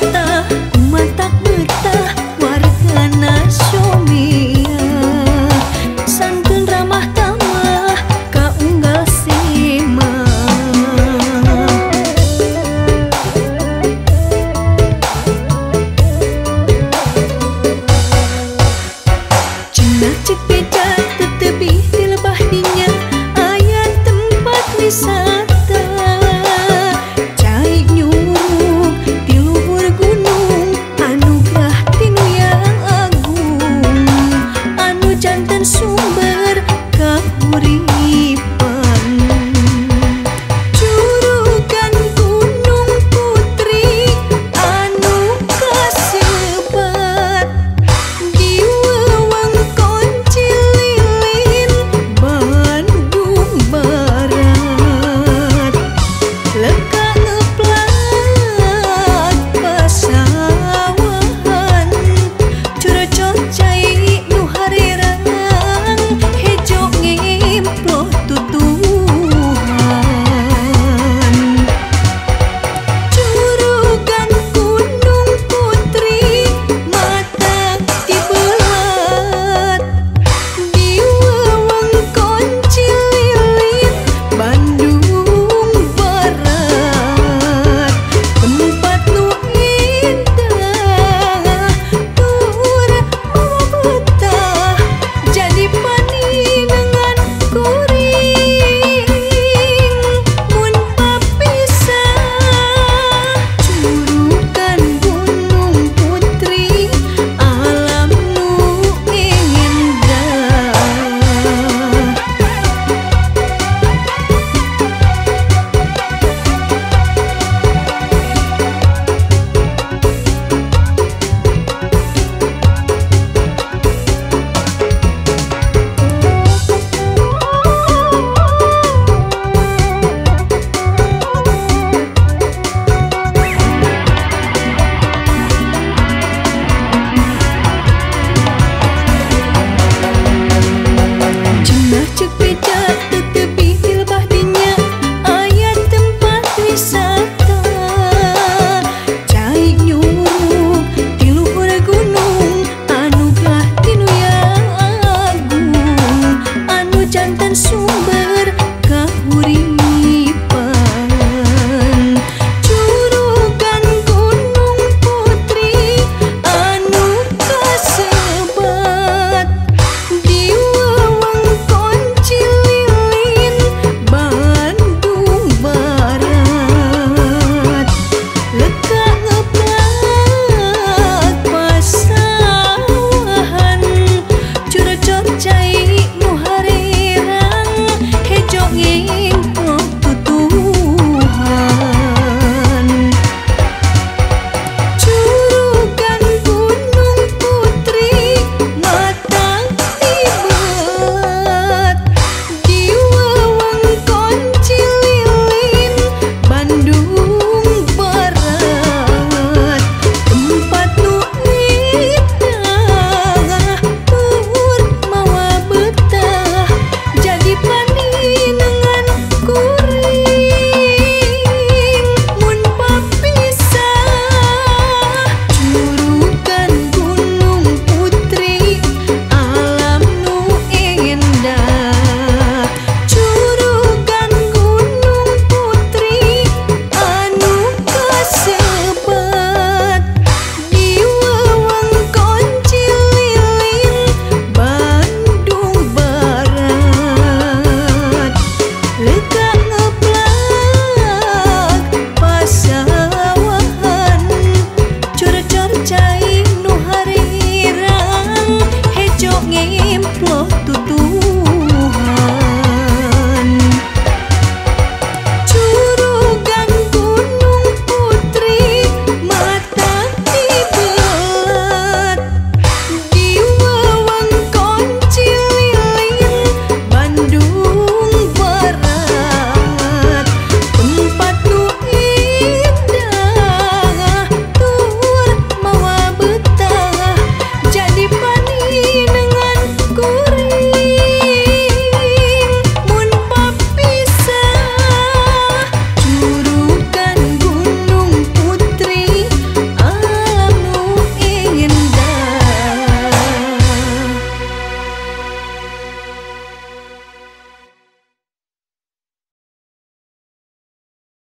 mata